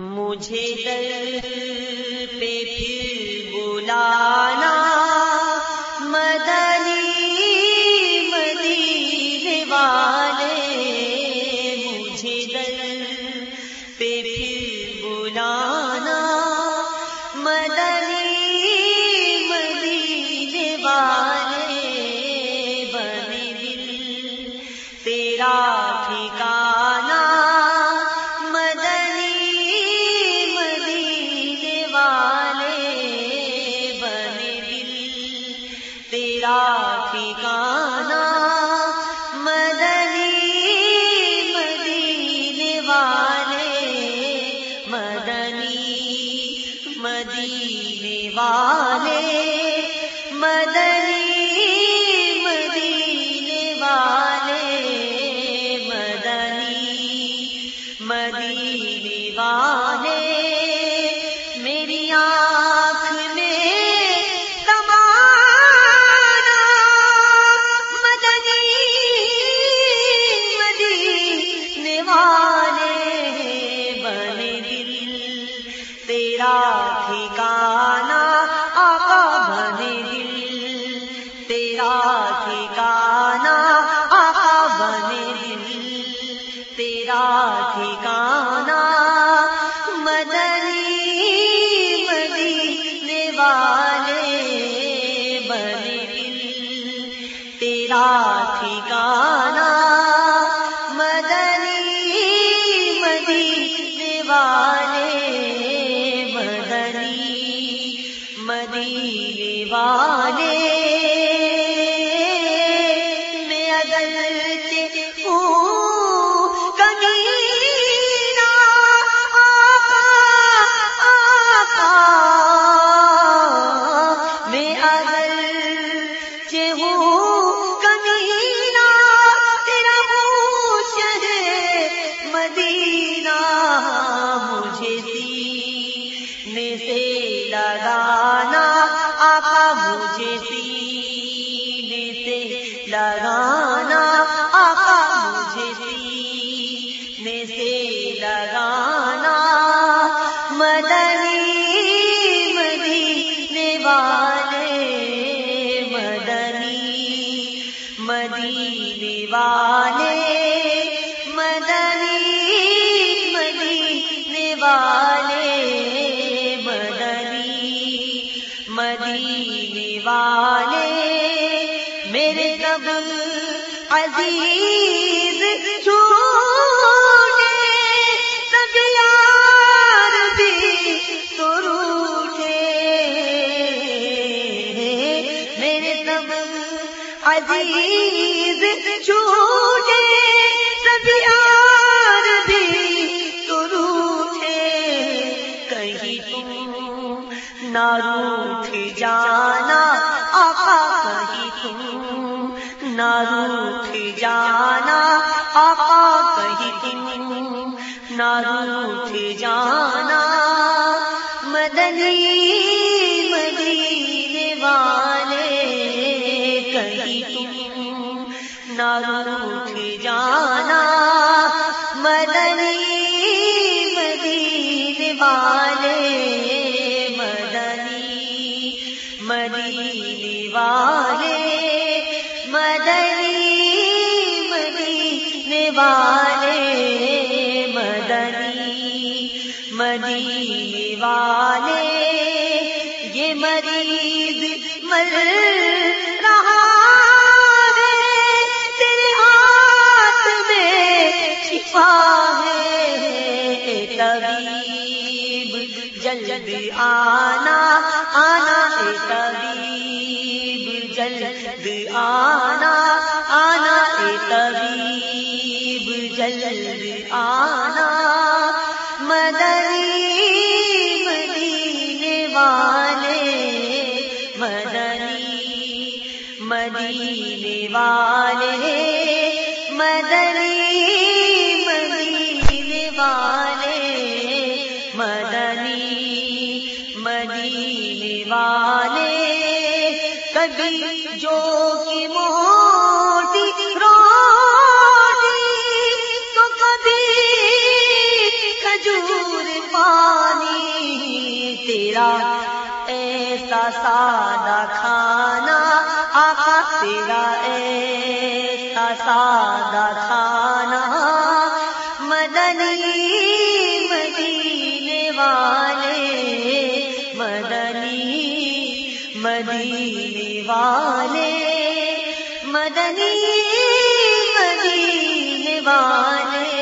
مجھے دل پہ پھر بلانا بدل تیرا ٹھکانا آقا بنے دل تیرا ٹھکانا مدنی مدینے والے بنے دل تیرا ٹھکانا مدنی مدینے والے مدنی مدینے والے مدینہ مجھے سینے سے لگانا، آقا مجھے سینے سے لگانا، آقا مجھے سینے سے لگانا۔ مدنی مدینے والے، مدنی مدینے والے۔ والے مدنی مدینے والے، میرے کب عزیز چھوٹے یار بھی تو روٹے میرے تب عزیز چھوٹے سب یار نہ روٹھ جانا، آقا کہیں تم نہ روٹھ جانا، آقا کہیں تم نہ روٹھ جانا۔ مدنی، مدینے والے کہیں تم نہ روٹھ مدینے والے، مدنی مدینے والے، مدنی مدینے والے، یہ مریض مر رہا ہے، تیرے ہاتھ میں شفا ہے، طبیب جلد آنا آنا اے جو کی موٹی روٹی تو کبھی کھجور پانی۔ تیرا ایسا سادہ کھانا آقا تیرا ایسا سادہ کھانا مدنی مدینے والے مدنی مدینے والے مدنی مدینے والے۔